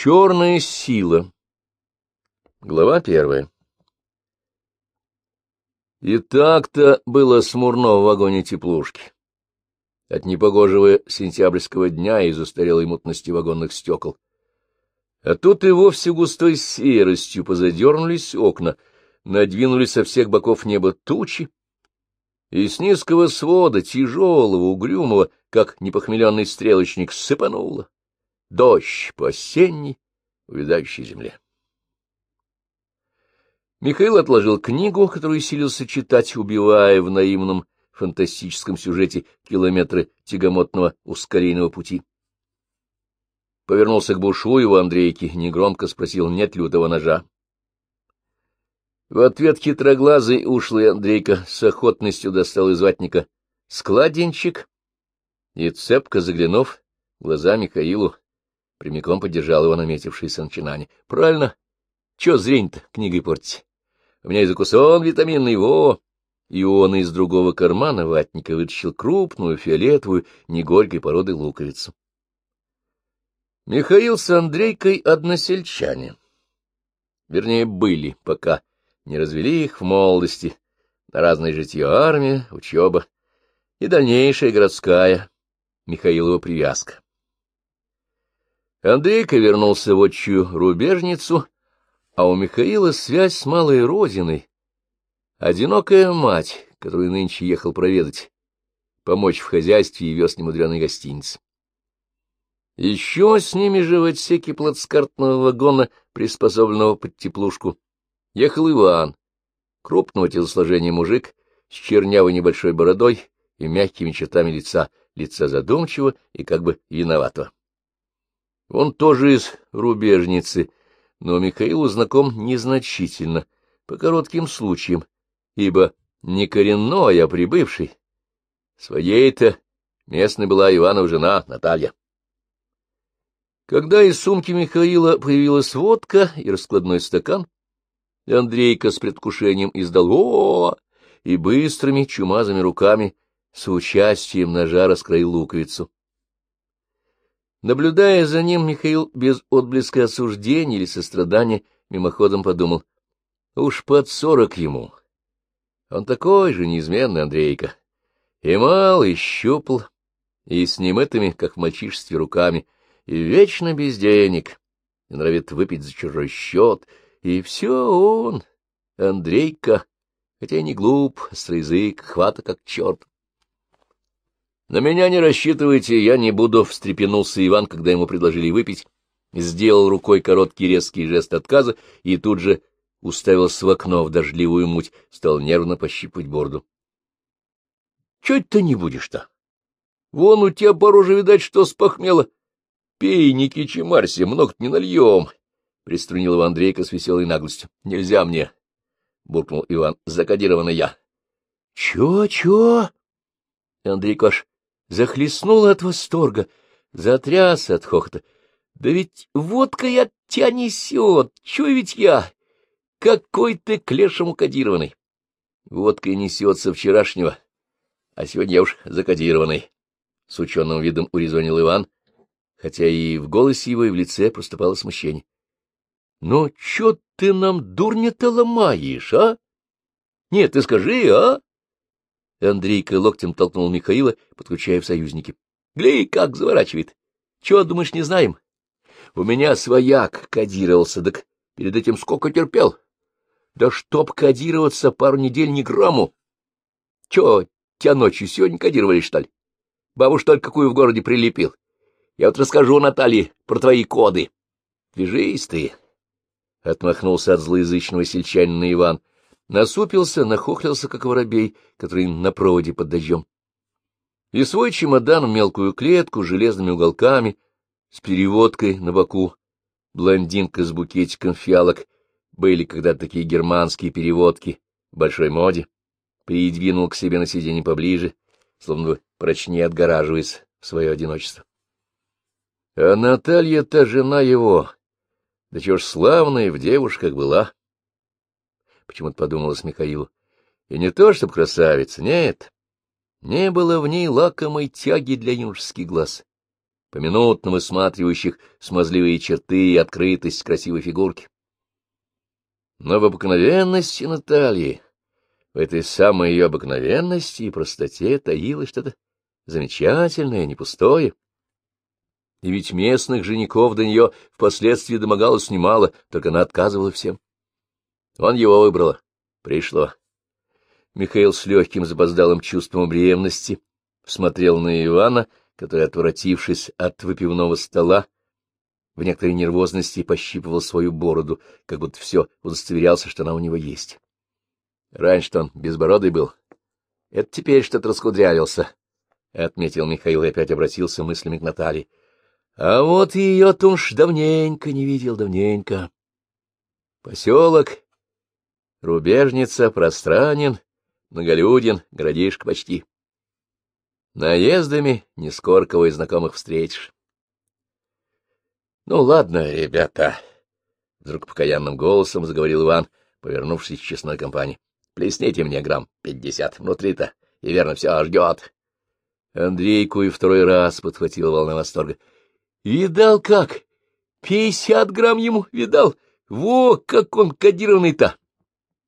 Черная сила. Глава первая. И так-то было смурно в вагоне теплушки. От непогожего сентябрьского дня и застарелой мутности вагонных стекол. А тут и вовсе густой серостью позадернулись окна, надвинулись со всех боков неба тучи, и с низкого свода, тяжелого, угрюмого, как непохмеленный стрелочник, сыпануло. Дождь по осенней, увядающей земле. Михаил отложил книгу, которую силился читать, убивая в наивном фантастическом сюжете километры тягомотного ускорейного пути. Повернулся к Бушуеву Андрейке, негромко спросил, нет ли ножа. В ответ хитроглазый ушлый Андрейка с охотностью достал из ватника складенчик и, цепко заглянув глаза Михаилу, прямиком поддержал его наметившееся начинание. — Правильно. Чё зрень-то книгой портить? У меня и закусон витаминный, во! И он из другого кармана ватника вытащил крупную, фиолетовую, негорькой породы луковицу. Михаил с Андрейкой односельчане. Вернее, были, пока не развели их в молодости, на разные житье армия, учеба и дальнейшая городская Михаилова привязка. Андрейка вернулся в отчую рубежницу, а у Михаила связь с малой родиной. Одинокая мать, которую нынче ехал проведать, помочь в хозяйстве и вез немудреной гостиницы. Еще с ними же в отсеке плацкартного вагона, приспособленного под теплушку, ехал Иван, крупного телосложения мужик, с чернявой небольшой бородой и мягкими чертами лица, лица задумчивого и как бы виноватого. Он тоже из рубежницы, но Михаилу знаком незначительно, по коротким случаям, ибо не коренной, а прибывший. Своей-то местной была Иванова жена Наталья. Когда из сумки Михаила появилась водка и раскладной стакан, Андрейка с предвкушением издал о, -о, -о и быстрыми чумазыми руками с участием ножа раскроил луковицу. Наблюдая за ним, Михаил без отблеска осуждения или сострадания мимоходом подумал, уж под сорок ему. Он такой же неизменный Андрейка. И мал, и щупал, и с немытыми, как в мальчишестве, руками, и вечно без денег, и нравит выпить за чужой счет, и все он, Андрейка, хотя и не глуп, остроязык, хвата как черт. — На меня не рассчитывайте, я не буду, — встрепенулся Иван, когда ему предложили выпить, сделал рукой короткий резкий жест отказа и тут же уставился в окно в дождливую муть, стал нервно пощипывать борду. — Чё ты не будешь-то? Вон у тебя по роже, видать, что спохмело. Пей, не кичи Марси, много не нальем, — приструнил его Андрейка с веселой наглостью. — Нельзя мне, — буркнул Иван, — закодированный я. — Чё, чё? Андрейка аж захлестнула от восторга, затрясся от хохота. Да ведь водка я тебя несет, чё ведь я? Какой ты к лешему кодированный. Водка и несется вчерашнего, а сегодня я уж закодированный. С ученым видом урезонил Иван, хотя и в голосе его и в лице проступало смущение. — Но чё ты нам дурня-то ломаешь, а? Нет, ты скажи, а? Андрейка локтем толкнул Михаила, подключая в союзники. — Гли, как заворачивает. Чего, думаешь, не знаем? У меня свояк кодировался, так перед этим сколько терпел. Да чтоб кодироваться пару недель ни грамму. Чего, тебя ночью сегодня кодировали, что ли? Бабу, что ли, какую в городе прилепил? Я вот расскажу Наталье про твои коды. Движись ты. Отмахнулся от злоязычного сельчанина Иван насупился, нахохлился, как воробей, который на проводе под дождем. И свой чемодан в мелкую клетку с железными уголками, с переводкой на боку, блондинка с букетиком фиалок, были когда-то такие германские переводки в большой моде, придвинул к себе на сиденье поближе, словно бы прочнее отгораживаясь в свое одиночество. А Наталья-то жена его, да чего ж славная в девушках была почему-то подумалось Михаилу. И не то, чтобы красавица, нет. Не было в ней лакомой тяги для юношеских глаз. поминутно высматривающих смазливые черты и открытость красивой фигурки. Но в обыкновенности Натальи, в этой самой ее обыкновенности и простоте таилось что-то замечательное, не пустое. И ведь местных женихов до нее впоследствии домогалось немало, только она отказывала всем. Он его выбрала. Пришло. Михаил с легким запоздалым чувством ревности смотрел на Ивана, который, отворотившись от выпивного стола, в некоторой нервозности пощипывал свою бороду, как будто все удостоверялся, что она у него есть. Раньше-то он безбородый был. Это теперь что-то раскудрявился, — отметил Михаил и опять обратился мыслями к Наталье. А вот ее-то уж давненько не видел, давненько. Поселок, рубежница, пространен, многолюден, городишко почти. Наездами не скоро кого из знакомых встретишь. — Ну, ладно, ребята, — вдруг покаянным голосом заговорил Иван, повернувшись к честной компании. — Плесните мне грамм пятьдесят внутри-то, и верно все ждет. Андрейку и второй раз подхватила волна восторга. — Видал как? Пятьдесят грамм ему видал? Во, как он кодированный-то!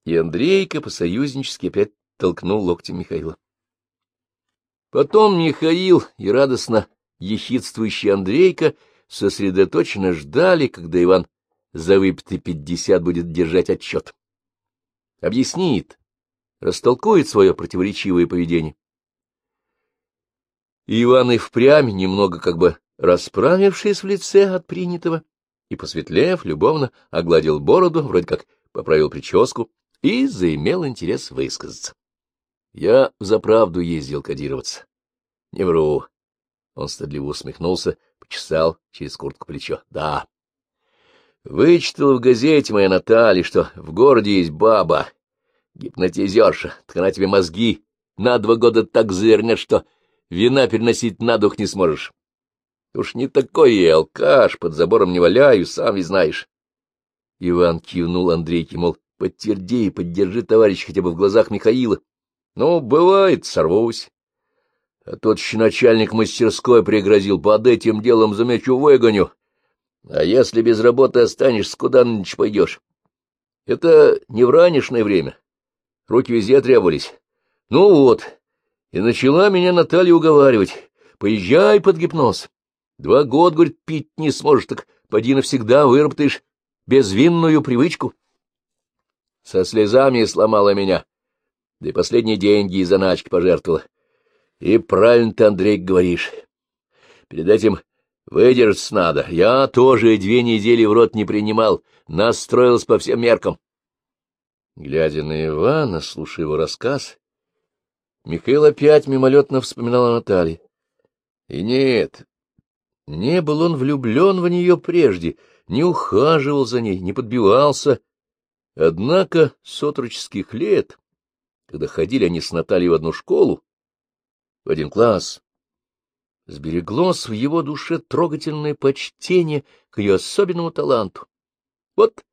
И Андрейка по-союзнически опять толкнул локтем Михаила. Потом Михаил и радостно ехидствующий Андрейка сосредоточенно ждали, когда Иван за выпитый пятьдесят будет держать отчет. Объяснит, растолкует свое противоречивое поведение. Иван и впрямь, немного как бы расправившись в лице от принятого, и, посветлев, любовно огладил бороду, вроде как поправил прическу, и заимел интерес высказаться. Я за правду ездил кодироваться. Не вру. Он стыдливо усмехнулся, почесал через куртку плечо. Да. Вычитал в газете моя Наталья, что в городе есть баба, гипнотизерша, так она тебе мозги на два года так завернет, что вина переносить на дух не сможешь. Уж не такой я алкаш, под забором не валяю, сам и знаешь. Иван кивнул Андрейке, мол, подтверди и поддержи товарища хотя бы в глазах Михаила. Ну, бывает, сорвусь. А тот еще начальник мастерской пригрозил, под этим делом замечу выгоню. А если без работы останешься, куда нынче пойдешь? Это не в ранешное время. Руки везде требовались. Ну вот, и начала меня Наталья уговаривать. Поезжай под гипноз. Два года, говорит, пить не сможешь, так поди навсегда выработаешь безвинную привычку. Со слезами сломала меня да и последние деньги и заначки пожертвовала. И правильно ты, Андрей, говоришь. Перед этим выдержаться надо. Я тоже две недели в рот не принимал, настроился по всем меркам. Глядя на Ивана, слушая его рассказ, Михаил опять мимолетно вспоминал о Наталье. И нет, не был он влюблен в нее прежде, не ухаживал за ней, не подбивался. Однако с отроческих лет когда ходили они с Натальей в одну школу, в один класс, сбереглось в его душе трогательное почтение к ее особенному таланту. Вот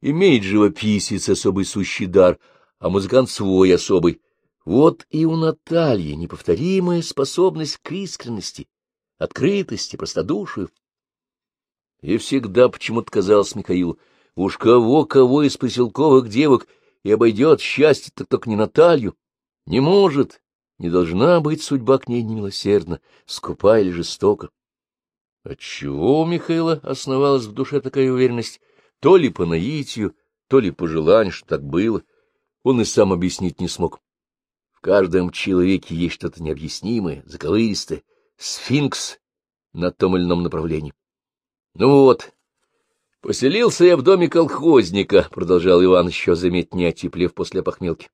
имеет живописец особый сущий дар, а музыкант свой особый. Вот и у Натальи неповторимая способность к искренности, открытости, простодушию. И всегда почему-то казалось Михаилу, уж кого-кого из поселковых девок — и обойдет счастье-то только не Наталью. Не может, не должна быть судьба к ней немилосердна, скупа или жестока. Отчего у Михаила основалась в душе такая уверенность? То ли по наитию, то ли по желанию, что так было. Он и сам объяснить не смог. В каждом человеке есть что-то необъяснимое, заковыристое, сфинкс на том или ином направлении. Ну вот, Поселился я в доме колхозника, — продолжал Иван, еще заметнее отеплев после похмелки.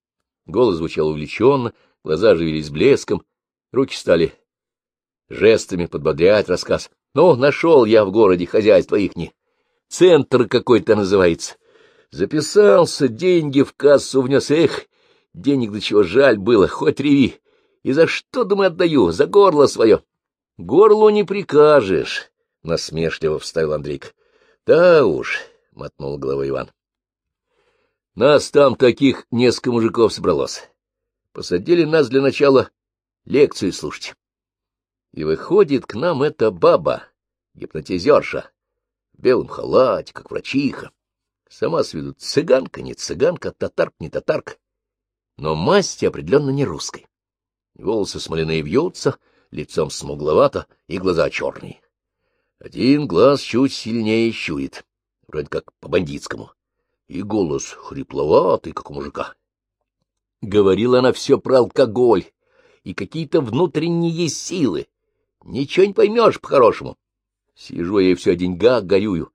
Голос звучал увлеченно, глаза живились блеском, руки стали жестами подбодрять рассказ. Ну, нашел я в городе хозяйство ихни. Центр какой-то называется. Записался, деньги в кассу внес. Эх, денег до чего жаль было, хоть реви. И за что, думаю, отдаю? За горло свое. Горлу не прикажешь, — насмешливо вставил Андрейка. Да уж, — мотнул головой Иван. Нас там таких несколько мужиков собралось. Посадили нас для начала лекцию слушать. И выходит к нам эта баба, гипнотизерша, в белом халате, как врачиха. Сама с виду цыганка, не цыганка, татарка, не татарка, но масти определенно не русской. Волосы смоляные вьются, лицом смугловато и глаза черные. Один глаз чуть сильнее щует, вроде как по-бандитскому, и голос хрипловатый, как у мужика. Говорила она все про алкоголь и какие-то внутренние силы. Ничего не поймешь по-хорошему. Сижу я и все о деньгах горюю.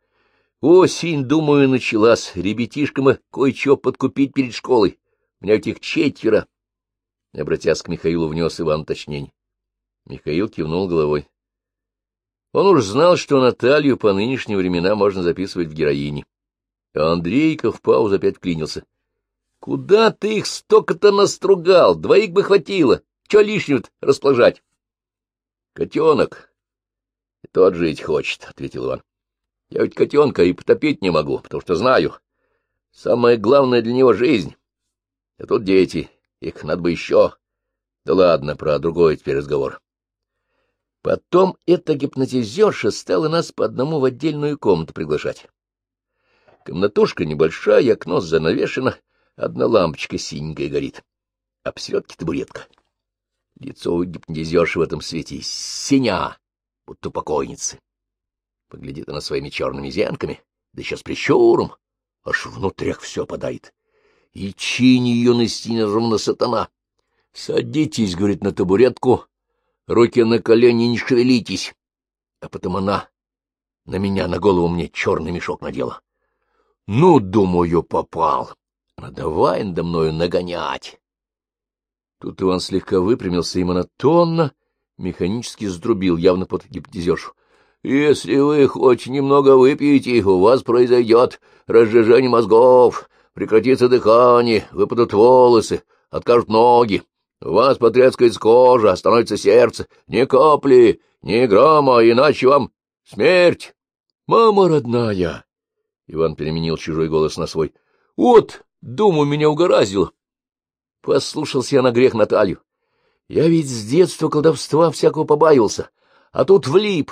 Осень, думаю, началась. Ребятишкам кое-что подкупить перед школой. У меня этих четверо. Обратясь к Михаилу, внес Иван уточнение. Михаил кивнул головой. Он уж знал, что Наталью по нынешним временам можно записывать в героине. А Андрейка в паузу опять вклинился. — Куда ты их столько-то настругал? Двоих бы хватило. Че лишнего расположать? — Котенок. — Тот жить хочет, — ответил Иван. — Я ведь котенка и потопить не могу, потому что знаю. Самое главное для него — жизнь. А тут дети, их надо бы еще. Да ладно, про другой теперь разговор. Потом эта гипнотизерша стала нас по одному в отдельную комнату приглашать. Комнатушка небольшая, окно занавешено, одна лампочка синенькая горит, а посередке табуретка. Лицо у гипнотизерши в этом свете синя, будто покойницы. Поглядит она своими черными зенками, да еще с прищуром, аж внутрях все подает и чини ее на стене ровно сатана. — Садитесь, — говорит, — на табуретку, руки на колени, не шевелитесь. А потом она на меня, на голову мне черный мешок надела. Ну, думаю, попал. Она давай надо мною нагонять. Тут Иван слегка выпрямился и монотонно, механически сдрубил, явно под гипнотизершу. — Если вы хоть немного выпьете, у вас произойдет разжижение мозгов, прекратится дыхание, выпадут волосы, откажут ноги, у вас потрескается кожа, остановится сердце, ни капли, ни грамма, иначе вам смерть. Мама родная! Иван переменил чужой голос на свой. Вот, думаю, меня угораздило. Послушался я на грех Наталью. Я ведь с детства колдовства всякого побаивался, а тут влип.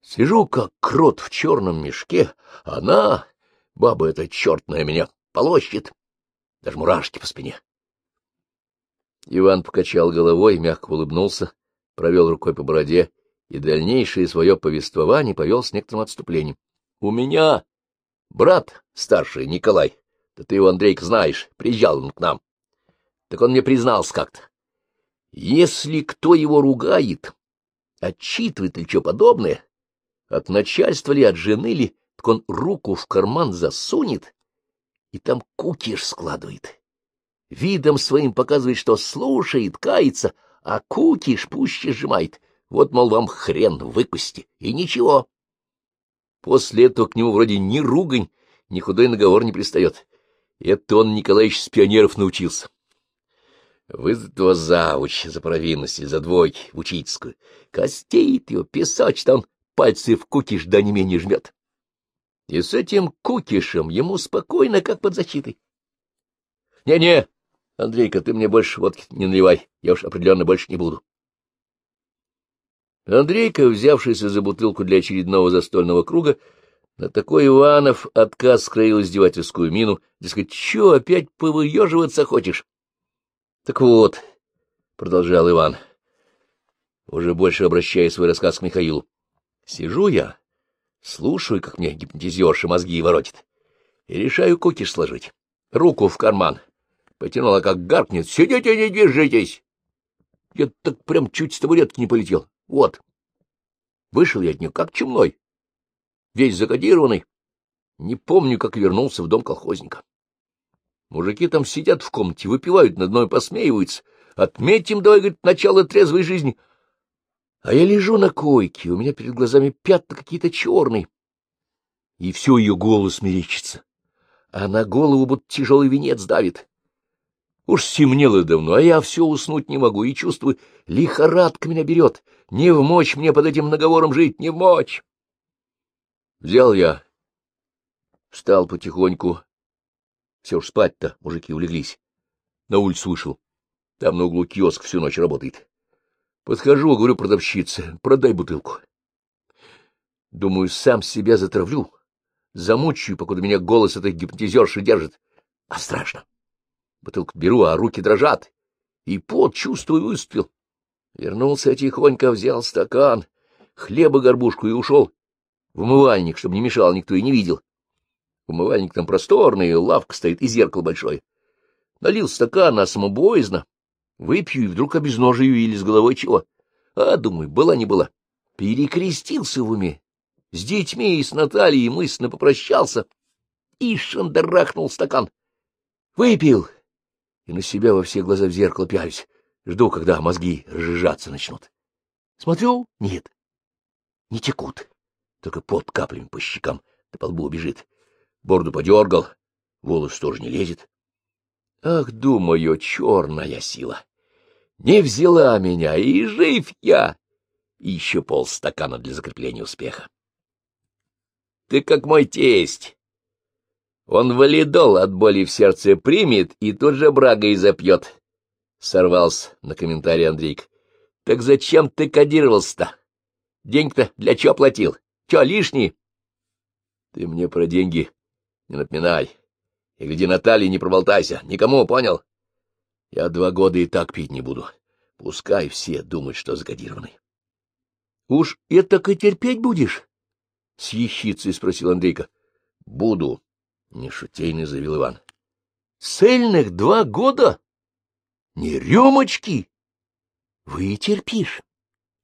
Сижу, как крот в черном мешке, она, баба эта чертная, меня полощет. Даже мурашки по спине. Иван покачал головой, мягко улыбнулся, провел рукой по бороде и дальнейшее свое повествование повел с некоторым отступлением. — У меня брат старший, Николай, да ты его, Андрейка, знаешь, приезжал он к нам. Так он мне признался как-то. Если кто его ругает, отчитывает или что подобное, от начальства ли, от жены ли, так он руку в карман засунет и там кукиш складывает. Видом своим показывает, что слушает, кается, а кукиш пуще сжимает. Вот, мол, вам хрен выкусти, и ничего. После этого к нему вроде ни ругань, ни худой наговор не пристает. Это он, Николаевич, с пионеров научился. Вызвать его завуч за провинности, за двойки в учительскую. Костеет его, песочит, он пальцы в кукиш да не менее жмет. И с этим кукишем ему спокойно, как под защитой. Не — Не-не, Андрейка, ты мне больше водки не наливай, я уж определенно больше не буду. Андрейка, взявшийся за бутылку для очередного застольного круга, на такой Иванов отказ скроил издевательскую мину, дескать, чё, опять повыеживаться хочешь? — Так вот, — продолжал Иван, уже больше обращая свой рассказ к Михаилу, — сижу я Слушаю, как мне гипнотизерша мозги воротит, и решаю кукиш сложить. Руку в карман. Потянула, как гаркнет. Сидите, не держитесь. Я так прям чуть с табуретки не полетел. Вот. Вышел я от нее, как чумной. Весь закодированный. Не помню, как вернулся в дом колхозника. Мужики там сидят в комнате, выпивают, над мной посмеиваются. Отметим, давай, говорит, начало трезвой жизни — а я лежу на койке, у меня перед глазами пятна какие-то черные. И все ее голос мерещится. А на голову будто тяжелый венец давит. Уж семнело давно, а я все уснуть не могу и чувствую, лихорадка меня берет. Не в мочь мне под этим наговором жить, не в мочь. Взял я, встал потихоньку. Все уж спать-то, мужики улеглись. На улицу вышел. Там на углу киоск всю ночь работает. Подхожу, говорю продавщице, продай бутылку. Думаю, сам себя затравлю, замучаю, покуда меня голос этой гипнотизерши держит. А страшно. Бутылку беру, а руки дрожат. И пот, чувствую, выступил. Вернулся тихонько, взял стакан, хлеба горбушку и ушел в умывальник, чтобы не мешал никто и не видел. Умывальник там просторный, лавка стоит и зеркало большое. Налил стакан, а самобоязно. Выпью и вдруг обезножию или с головой чего. А, думаю, была не была. Перекрестился в уме. С детьми и с Натальей мысленно попрощался. И шандарахнул стакан. Выпил. И на себя во все глаза в зеркало пялюсь. Жду, когда мозги разжижаться начнут. Смотрю — нет. Не текут. Только под каплями по щекам да по лбу бежит. Борду подергал, волос тоже не лезет. Ах, думаю, черная сила! Не взяла меня, и жив я! И еще полстакана для закрепления успеха. Ты как мой тесть. Он валидол от боли в сердце примет и тут же брагой запьет. Сорвался на комментарий Андрейк. Так зачем ты кодировался-то? Деньги-то для чего платил? Че, лишний? Ты мне про деньги не напоминай. И гляди, Наталья, не проболтайся. Никому, понял? Я два года и так пить не буду. Пускай все думают, что закодированный. — Уж это и терпеть будешь? — с ехицей спросил Андрейка. — Буду, — нешутейно заявил Иван. — Цельных два года? Не рюмочки? Вы терпишь?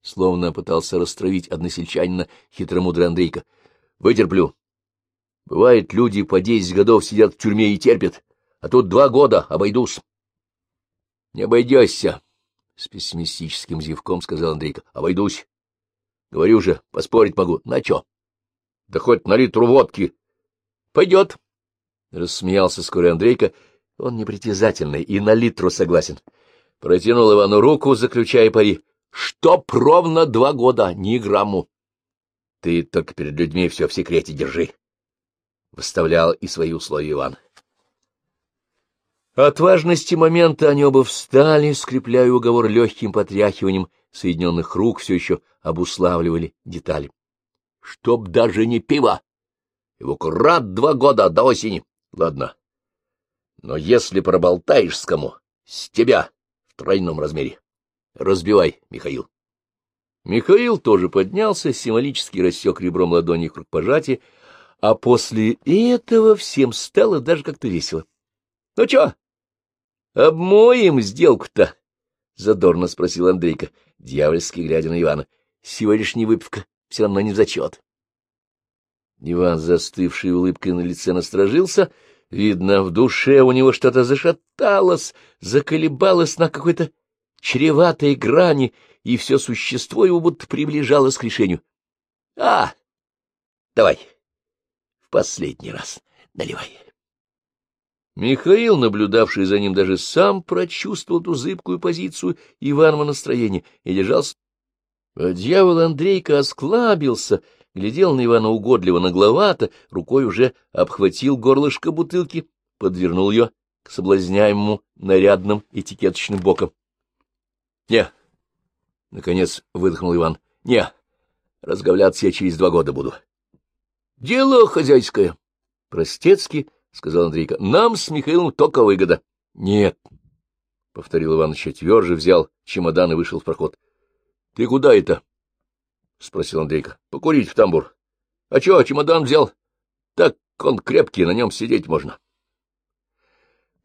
Словно пытался растравить односельчанина хитромудрый Андрейка. Вытерплю. Бывает, люди по десять годов сидят в тюрьме и терпят, а тут два года обойдусь. Не обойдешься, — с пессимистическим зевком сказал Андрейка. Обойдусь. Говорю же, поспорить могу. На чё? Да хоть на литру водки. Пойдет. Рассмеялся скоро Андрейка он непритязательный и на литру согласен. Протянул Ивану руку, заключая пари. Чтоб ровно два года, ни грамму. Ты только перед людьми все в секрете держи. Выставлял и свои условия Иван. От важности момента они оба встали, скрепляя уговор легким потряхиванием соединенных рук, все еще обуславливали детали. Чтоб даже не пиво. Его крат два года до осени. Ладно, но если проболтаешь с кому, с тебя в тройном размере. Разбивай, Михаил. Михаил тоже поднялся, символически рассек ребром ладони круг пожатия, а после этого всем стало даже как-то весело. — Ну чё, обмоем сделку-то? — задорно спросил Андрейка, дьявольски глядя на Ивана. — Сегодняшняя выпивка все равно не в зачет. Иван, застывший улыбкой на лице, насторожился — Видно, в душе у него что-то зашаталось, заколебалось на какой-то чреватой грани, и все существо его будто приближалось к решению. — А, давай, в последний раз наливай. Михаил, наблюдавший за ним, даже сам прочувствовал ту зыбкую позицию Иванова настроения и держался. А дьявол Андрейка осклабился — глядел на Ивана угодливо нагловато, рукой уже обхватил горлышко бутылки, подвернул ее к соблазняемому нарядным этикеточным боком. — Не, — наконец выдохнул Иван, — не, разговляться я через два года буду. — Дело хозяйское. — Простецки, — сказал Андрейка, — нам с Михаилом только выгода. — Нет, — повторил Иван еще тверже, взял чемодан и вышел в проход. — Ты куда это? — спросил Андрейка. — Покурить в тамбур. — А чё, чемодан взял? — Так он крепкий, на нем сидеть можно.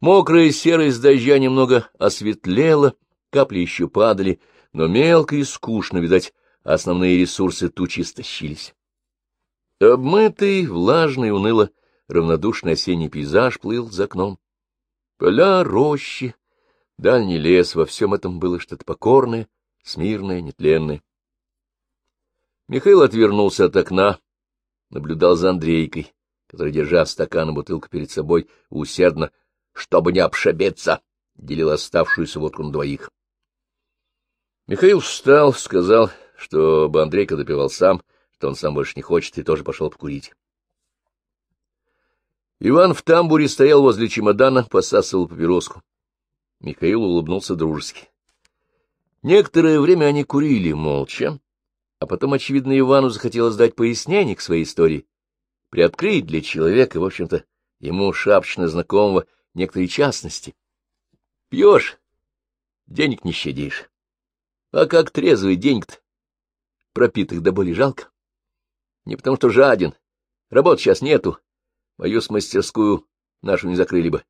Мокрая серость дождя немного осветлела, капли еще падали, но мелко и скучно, видать, основные ресурсы тучи истощились. Обмытый, влажный, уныло, равнодушный осенний пейзаж плыл за окном. Поля, рощи, дальний лес, во всем этом было что-то покорное, смирное, нетленное. Михаил отвернулся от окна, наблюдал за Андрейкой, который, держа стакан и бутылку перед собой, усердно, чтобы не обшабиться, делил оставшуюся водку на двоих. Михаил встал, сказал, чтобы Андрейка допивал сам, что он сам больше не хочет, и тоже пошел покурить. Иван в тамбуре стоял возле чемодана, посасывал папироску. Михаил улыбнулся дружески. Некоторое время они курили молча, а потом, очевидно, Ивану захотелось дать пояснение к своей истории, приоткрыть для человека, в общем-то, ему шапочно знакомого некоторые частности. Пьешь, денег не щадишь. А как трезвый денег-то? Пропитых до боли жалко. Не потому что жаден. Работ сейчас нету. Мою с мастерскую нашу не закрыли бы.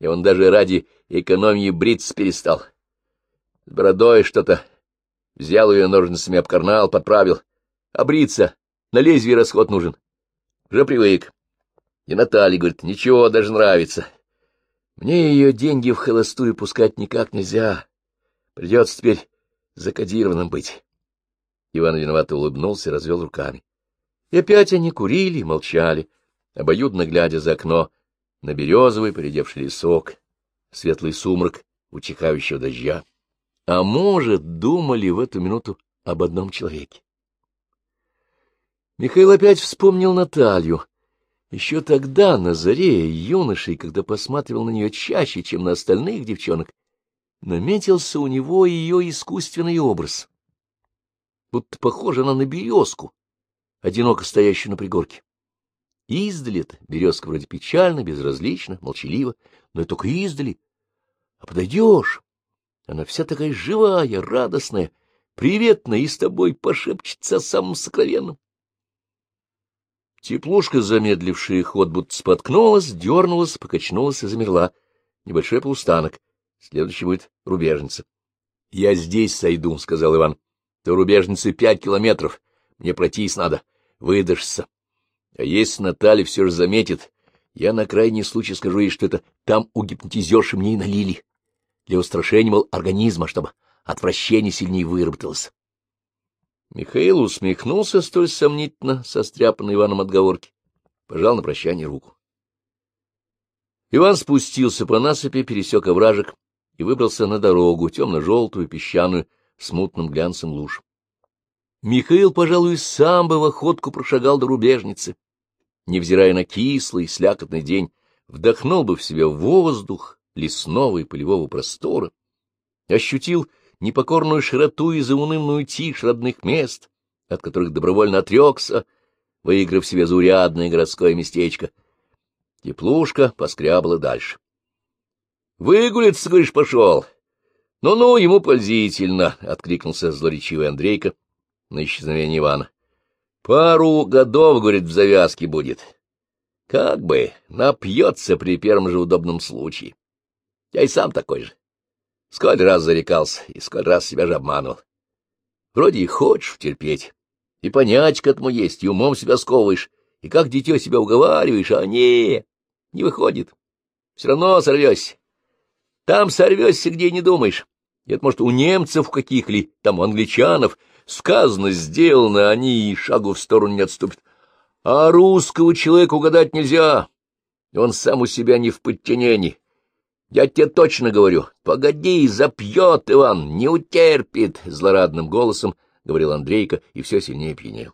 И он даже ради экономии бриться перестал. С бородой что-то. Взял ее ножницами, обкарнал, подправил. А бриться на лезвие расход нужен. Уже привык. И Наталья говорит, ничего, даже нравится. Мне ее деньги в холостую пускать никак нельзя. Придется теперь закодированным быть. Иван виновато улыбнулся и развел руками. И опять они курили, молчали, обоюдно глядя за окно на березовый поредевший лесок, светлый сумрак утихающего дождя. А может, думали в эту минуту об одном человеке. Михаил опять вспомнил Наталью. Еще тогда, на заре, юношей, когда посматривал на нее чаще, чем на остальных девчонок, наметился у него ее искусственный образ. Будто похожа она на березку, одиноко стоящую на пригорке. Издали-то березка вроде печально, безразлично, молчалива, но и только издали. А подойдешь, она вся такая живая, радостная, приветная и с тобой пошепчется о самом сокровенном. Теплушка, замедлившая ход, будто споткнулась, дернулась, покачнулась и замерла. Небольшой полустанок. Следующий будет рубежница. — Я здесь сойду, — сказал Иван. — До рубежницы пять километров. Мне пройтись надо. Выдашься. А если Наталья все же заметит, я на крайний случай скажу ей, что это там у гипнотизерши мне и налили. Для устрашения, мол, организма, чтобы отвращение сильнее выработалось. Михаил усмехнулся столь сомнительно, состряпанной Иваном отговорки, пожал на прощание руку. Иван спустился по насыпи, пересек овражек и выбрался на дорогу, темно-желтую, песчаную, с мутным глянцем луж. Михаил, пожалуй, сам бы в охотку прошагал до рубежницы, невзирая на кислый, слякотный день, вдохнул бы в себя воздух лесного и полевого простора, ощутил непокорную широту и заунывную тишь родных мест, от которых добровольно отрекся, выиграв себе заурядное городское местечко. Теплушка поскрябла дальше. — Выгулиться, говоришь, пошел? Ну — ему пользительно, — откликнулся злоречивый Андрейка на исчезновение Ивана. — Пару годов, говорит, в завязке будет. Как бы напьется при первом же удобном случае. Я и сам такой же. Сколь раз зарекался, и сколь раз себя же обманывал. Вроде и хочешь терпеть, и понять к этому есть, и умом себя сковываешь, и как дитё себя уговариваешь, а не, не выходит. Все равно сорвешься. Там сорвешься, где не думаешь. Это, может, у немцев каких ли, там у англичанов. Сказано, сделано, они и шагу в сторону не отступят. А русского человека угадать нельзя. Он сам у себя не в подчинении. Я тебе точно говорю, погоди, запьет Иван, не утерпит, — злорадным голосом говорил Андрейка и все сильнее пьянел.